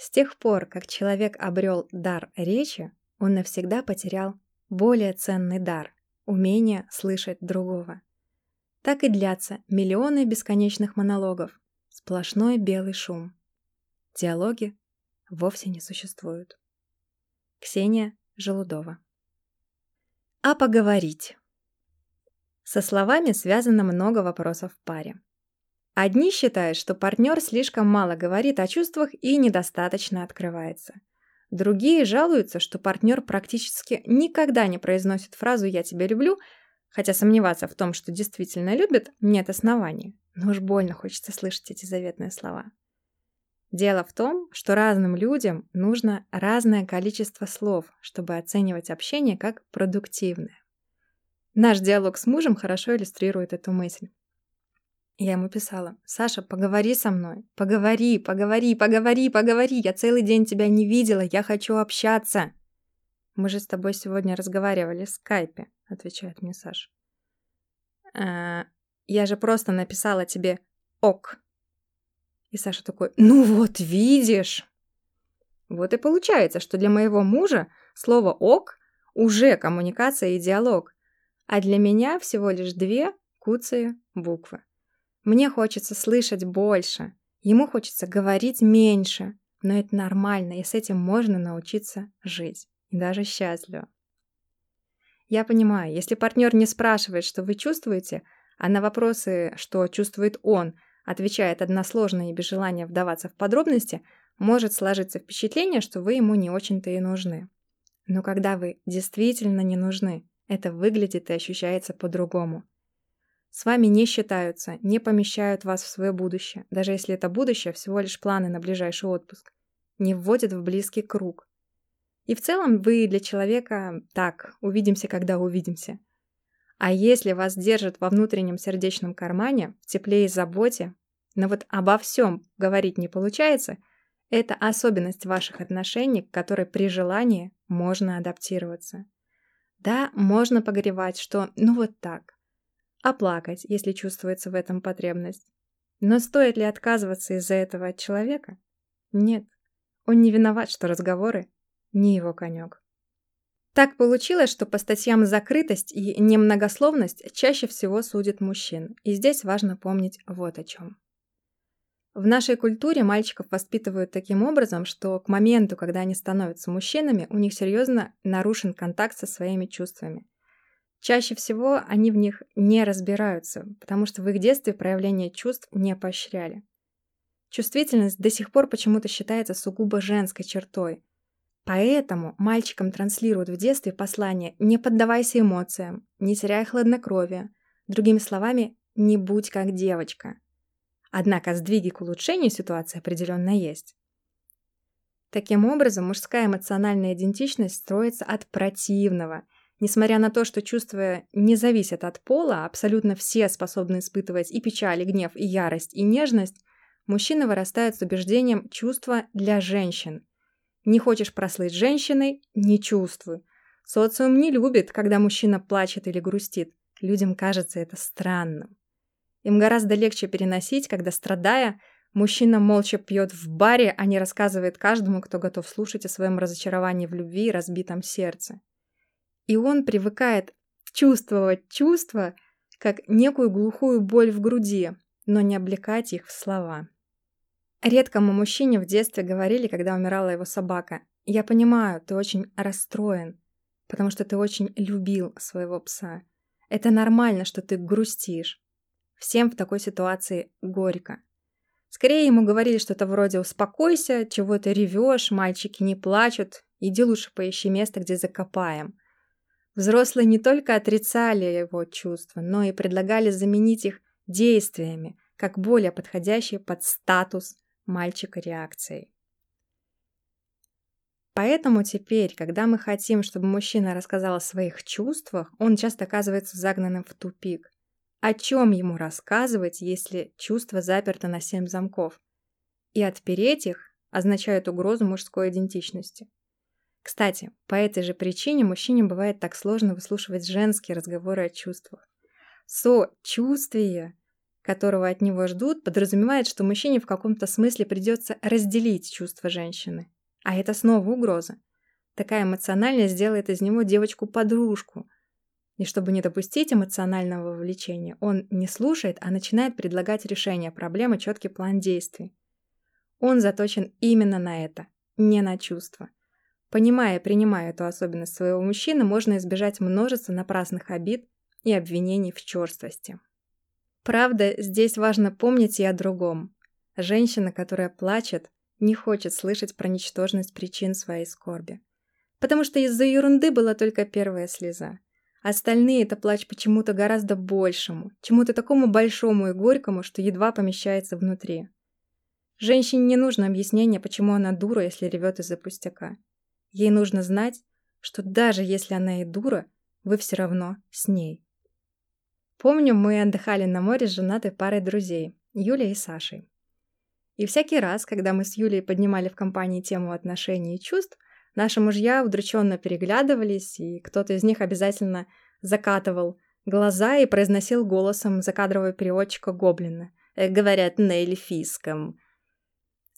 С тех пор, как человек обрел дар речи, он навсегда потерял более ценный дар – умение слышать другого. Так и длятся миллионы бесконечных монологов, сплошной белый шум. Диалоги вовсе не существуют. Ксения Желудова А поговорить. Со словами связано много вопросов в паре. Одни считают, что партнер слишком мало говорит о чувствах и недостаточно открывается. Другие жалуются, что партнер практически никогда не произносит фразу «я тебя люблю», хотя сомневаться в том, что действительно любит, нет оснований. Но уж больно хочется слышать эти заветные слова. Дело в том, что разным людям нужно разное количество слов, чтобы оценивать общение как продуктивное. Наш диалог с мужем хорошо иллюстрирует эту мысль. Я ему писала, «Саша, поговори со мной, поговори, поговори, поговори, поговори, я целый день тебя не видела, я хочу общаться». «Мы же с тобой сегодня разговаривали в скайпе», — отвечает мне Саша. «А, «Я же просто написала тебе «ок». И Саша такой, «Ну вот, видишь». Вот и получается, что для моего мужа слово «ок» уже коммуникация и диалог, а для меня всего лишь две куцые буквы. Мне хочется слышать больше, ему хочется говорить меньше, но это нормально, и с этим можно научиться жить, и даже счастливо. Я понимаю, если партнер не спрашивает, что вы чувствуете, а на вопросы, что чувствует он, отвечает односложно и без желания вдаваться в подробности, может сложиться впечатление, что вы ему не очень-то и нужны. Но когда вы действительно не нужны, это выглядит и ощущается по-другому. С вами не считаются, не помещают вас в свое будущее, даже если это будущее всего лишь планы на ближайший отпуск. Не вводят в близкий круг. И в целом вы для человека так, увидимся, когда увидимся. А если вас держат во внутреннем сердечном кармане, в тепле и заботе, но вот обо всем говорить не получается, это особенность ваших отношений, к которой при желании можно адаптироваться. Да, можно погревать, что ну вот так, оплакать, если чувствуется в этом потребность. Но стоит ли отказываться из-за этого от человека? Нет, он не виноват, что разговоры не его конек. Так получилось, что по статьям закрытость и немногословность чаще всего судят мужчин, и здесь важно помнить вот о чем. В нашей культуре мальчиков воспитывают таким образом, что к моменту, когда они становятся мужчинами, у них серьезно нарушен контакт со своими чувствами. Чаще всего они в них не разбираются, потому что в их детстве проявление чувств не поощряли. Чувствительность до сих пор почему-то считается сугубо женской чертой. Поэтому мальчикам транслируют в детстве послание «не поддавайся эмоциям», «не теряй хладнокровие», другими словами «не будь как девочка». Однако сдвиги к улучшению ситуации определенно есть. Таким образом, мужская эмоциональная идентичность строится от противного – Несмотря на то, что чувства не зависят от пола, абсолютно все способны испытывать и печаль, и гнев, и ярость, и нежность, мужчина вырастает с убеждением чувства для женщин. Не хочешь прослыть женщиной – не чувствуй. Социум не любит, когда мужчина плачет или грустит. Людям кажется это странным. Им гораздо легче переносить, когда, страдая, мужчина молча пьет в баре, а не рассказывает каждому, кто готов слушать о своем разочаровании в любви и разбитом сердце и он привыкает чувствовать чувства как некую глухую боль в груди, но не облекать их в слова. Редкому мужчине в детстве говорили, когда умирала его собака, «Я понимаю, ты очень расстроен, потому что ты очень любил своего пса. Это нормально, что ты грустишь. Всем в такой ситуации горько». Скорее ему говорили что-то вроде «Успокойся, чего ты ревешь, мальчики не плачут, иди лучше поищи место, где закопаем». Взрослые не только отрицали его чувства, но и предлагали заменить их действиями, как более подходящие под статус мальчика реакцией. Поэтому теперь, когда мы хотим, чтобы мужчина рассказал о своих чувствах, он часто оказывается загнанным в тупик. О чем ему рассказывать, если чувство заперто на семь замков? И отпереть их означает угрозу мужской идентичности. Кстати, по этой же причине мужчине бывает так сложно выслушивать женские разговоры о чувствах. Сочувствие, которого от него ждут, подразумевает, что мужчине в каком-то смысле придется разделить чувства женщины. А это снова угроза. Такая эмоциональность сделает из него девочку-подружку. И чтобы не допустить эмоционального вовлечения, он не слушает, а начинает предлагать решение проблемы, четкий план действий. Он заточен именно на это, не на чувства. Понимая и принимая эту особенность своего мужчины, можно избежать множества напрасных обид и обвинений в черствости. Правда, здесь важно помнить и о другом. Женщина, которая плачет, не хочет слышать про ничтожность причин своей скорби. Потому что из-за ерунды была только первая слеза. Остальные — это плач почему-то гораздо большему, чему-то такому большому и горькому, что едва помещается внутри. Женщине не нужно объяснение, почему она дура, если ревет из-за пустяка. Ей нужно знать, что даже если она и дура, вы все равно с ней. Помню, мы отдыхали на море с женатой парой друзей, Юлей и Сашей. И всякий раз, когда мы с Юлей поднимали в компании тему отношений и чувств, наши мужья удрученно переглядывались, и кто-то из них обязательно закатывал глаза и произносил голосом закадрового переводчика Гоблина. «Э, говорят на эльфийском.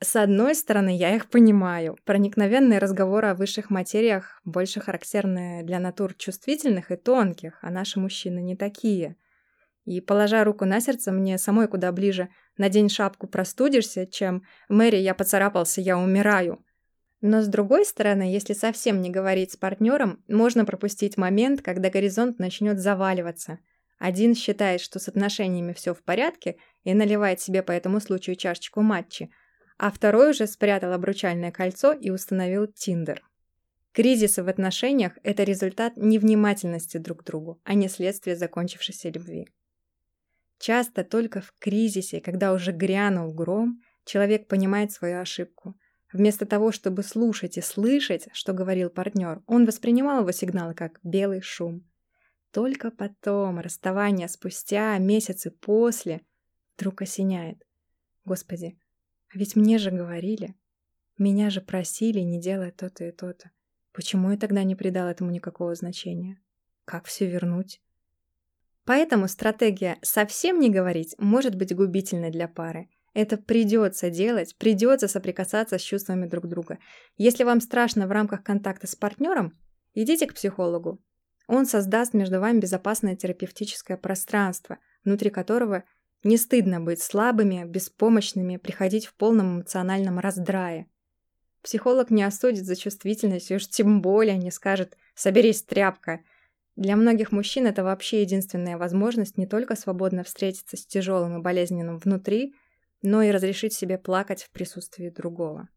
С одной стороны, я их понимаю. Проникновенные разговоры о высших материях больше характерны для натур чувствительных и тонких, а наши мужчины не такие. И, положа руку на сердце, мне самой куда ближе «надень шапку, простудишься», чем «Мэри, я поцарапался, я умираю». Но с другой стороны, если совсем не говорить с партнером, можно пропустить момент, когда горизонт начнет заваливаться. Один считает, что с отношениями все в порядке и наливает себе по этому случаю чашечку матчи – а второй уже спрятал обручальное кольцо и установил Тиндер. Кризисы в отношениях – это результат невнимательности друг к другу, а не следствие закончившейся любви. Часто только в кризисе, когда уже грянул гром, человек понимает свою ошибку. Вместо того, чтобы слушать и слышать, что говорил партнер, он воспринимал его сигналы как белый шум. Только потом, расставание спустя, месяцы после, вдруг осеняет. Господи, а ведь мне же говорили. Меня же просили не делать то-то и то-то. Почему я тогда не придал этому никакого значения? Как все вернуть? Поэтому стратегия «совсем не говорить» может быть губительной для пары. Это придется делать, придется соприкасаться с чувствами друг друга. Если вам страшно в рамках контакта с партнером, идите к психологу. Он создаст между вами безопасное терапевтическое пространство, внутри которого – не стыдно быть слабыми, беспомощными, приходить в полном эмоциональном раздрае. Психолог не осудит за чувствительность и уж тем более не скажет «соберись, тряпка». Для многих мужчин это вообще единственная возможность не только свободно встретиться с тяжелым и болезненным внутри, но и разрешить себе плакать в присутствии другого.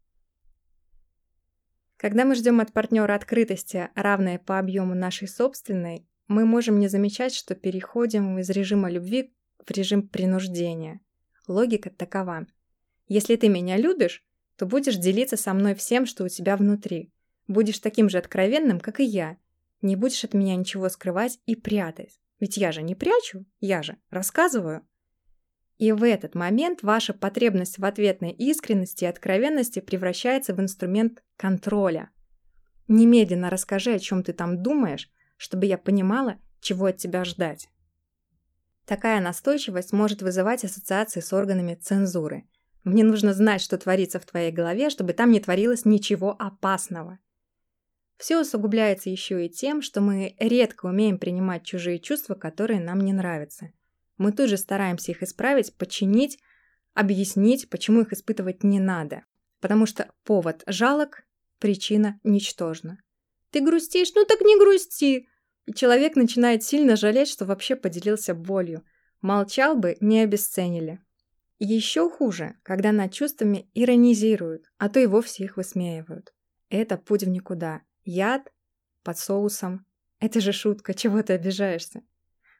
Когда мы ждем от партнера открытости, равной по объему нашей собственной, мы можем не замечать, что переходим из режима любви в режим принуждения. Логика такова. Если ты меня любишь, то будешь делиться со мной всем, что у тебя внутри. Будешь таким же откровенным, как и я. Не будешь от меня ничего скрывать и прятать. Ведь я же не прячу, я же рассказываю. И в этот момент ваша потребность в ответной искренности и откровенности превращается в инструмент контроля. Немедленно расскажи, о чем ты там думаешь, чтобы я понимала, чего от тебя ждать. Такая настойчивость может вызывать ассоциации с органами цензуры. Мне нужно знать, что творится в твоей голове, чтобы там не творилось ничего опасного. Все усугубляется еще и тем, что мы редко умеем принимать чужие чувства, которые нам не нравятся. Мы тут же стараемся их исправить, починить, объяснить, почему их испытывать не надо. Потому что повод жалок, причина ничтожна. Ты грустишь? Ну так не грусти. И человек начинает сильно жалеть, что вообще поделился болью. Молчал бы, не обесценили. Еще хуже, когда над чувствами иронизируют, а то и вовсе их высмеивают. Это путь в никуда. Яд под соусом. Это же шутка, чего ты обижаешься?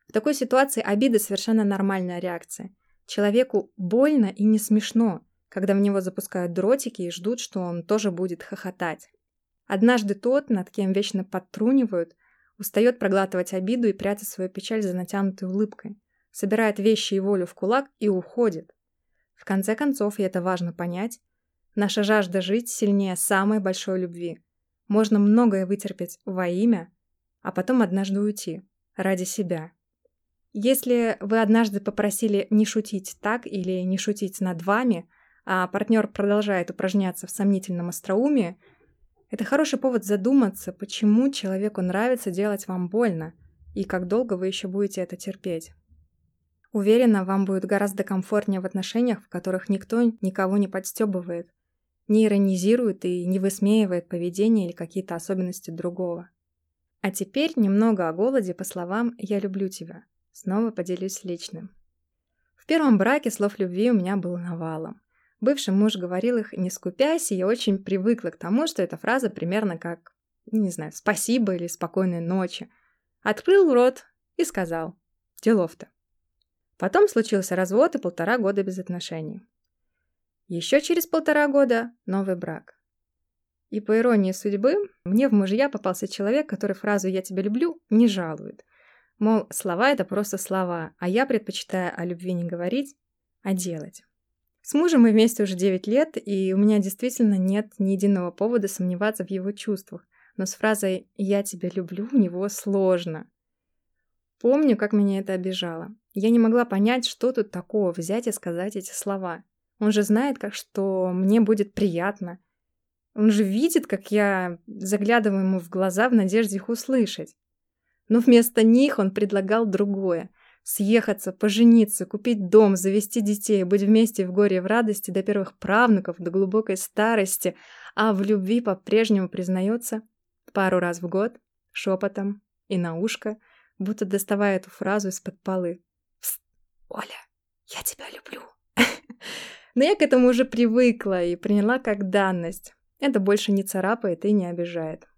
В такой ситуации обида совершенно нормальная реакция. Человеку больно и не смешно, когда в него запускают дротики и ждут, что он тоже будет хохотать. Однажды тот, над кем вечно подтрунивают, Устает проглатывать обиду и прятать свою печаль за натянутой улыбкой. Собирает вещи и волю в кулак и уходит. В конце концов, и это важно понять, наша жажда жить сильнее самой большой любви. Можно многое вытерпеть во имя, а потом однажды уйти. Ради себя. Если вы однажды попросили не шутить так или не шутить над вами, а партнер продолжает упражняться в сомнительном остроумии, это хороший повод задуматься, почему человеку нравится делать вам больно и как долго вы еще будете это терпеть. Уверена, вам будет гораздо комфортнее в отношениях, в которых никто никого не подстебывает, не иронизирует и не высмеивает поведение или какие-то особенности другого. А теперь немного о голоде по словам «я люблю тебя». Снова поделюсь личным. В первом браке слов любви у меня было навалом. Бывший муж говорил их не скупясь, и я очень привыкла к тому, что эта фраза примерно как, не знаю, «спасибо» или «спокойной ночи». Открыл рот и сказал «делов-то». Потом случился развод и полтора года без отношений. Еще через полтора года новый брак. И по иронии судьбы, мне в мужья попался человек, который фразу «я тебя люблю» не жалует. Мол, слова — это просто слова, а я предпочитаю о любви не говорить, а делать. С мужем мы вместе уже 9 лет, и у меня действительно нет ни единого повода сомневаться в его чувствах. Но с фразой «я тебя люблю» у него сложно. Помню, как меня это обижало. Я не могла понять, что тут такого взять и сказать эти слова. Он же знает, как что мне будет приятно. Он же видит, как я заглядываю ему в глаза в надежде их услышать. Но вместо них он предлагал другое — съехаться, пожениться, купить дом, завести детей, быть вместе в горе и в радости до первых правнуков, до глубокой старости, а в любви по-прежнему признается пару раз в год, шепотом и на ушко, будто доставая эту фразу из-под полы. «Пст, Оля, я тебя люблю!» Но я к этому уже привыкла и приняла как данность. Это больше не царапает и не обижает.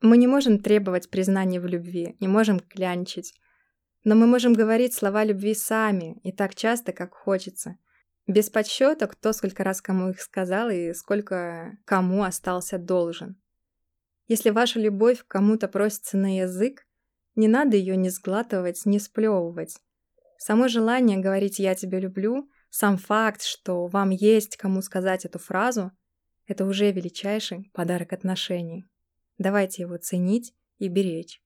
Мы не можем требовать признания в любви, не можем клянчить. Но мы можем говорить слова любви сами, и так часто, как хочется. Без подсчета, кто сколько раз кому их сказал и сколько кому остался должен. Если ваша любовь кому-то просится на язык, не надо ее ни сглатывать, ни сплевывать. Само желание говорить «я тебя люблю», сам факт, что вам есть кому сказать эту фразу, это уже величайший подарок отношений. Давайте его ценить и беречь.